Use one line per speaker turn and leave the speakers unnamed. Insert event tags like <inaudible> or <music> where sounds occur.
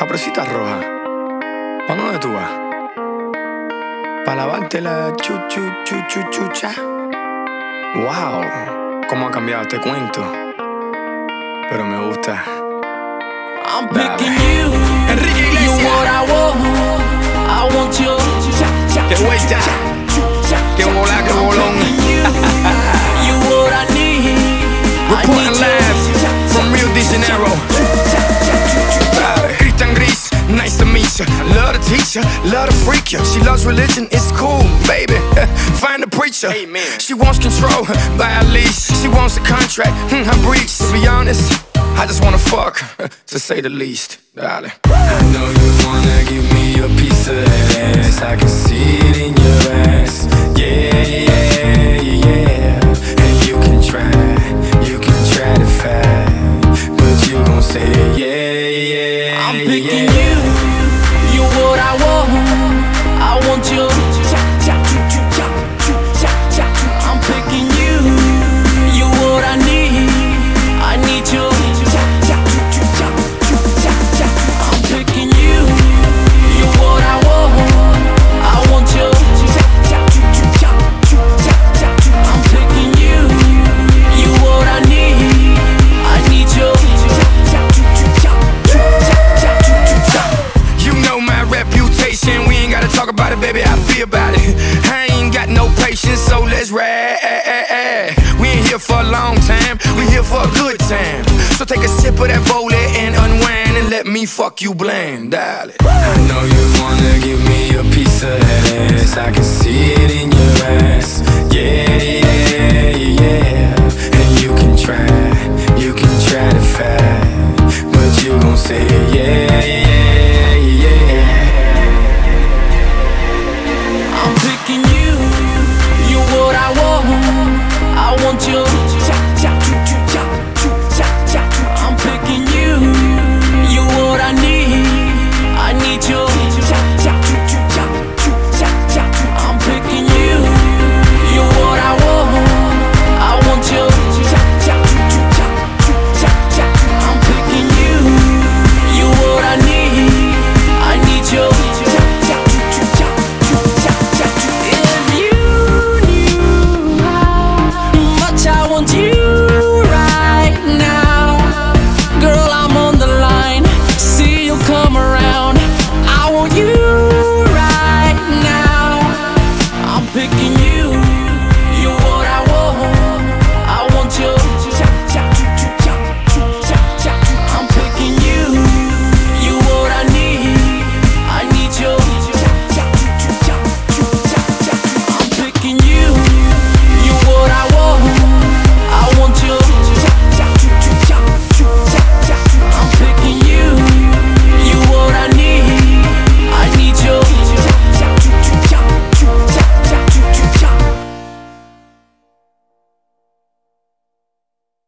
Capricita roja. ¿Pa' dónde tú vas? Pa' lavarte la chu chu chu chu chucha. Wow, cómo ha cambiado este cuento. Pero me gusta.
I'm picking you.
Enrique
You
Iglesias.
what I want. I want you.
Qué vuelta. Qué bola, qué bolón.
You what I need. I need
meet. Love to teach ya, love to freak ya. She loves religion, it's cool, baby. <laughs> Find a preacher. She wants control by a leash. She wants a contract, hmm, her breach. To be honest, I just wanna fuck, <laughs> to say the least. darling. I know you wanna give me a piece of ass. I can see it in your ass. Of that Volley and unwind and let me fuck you blind, darling. I know you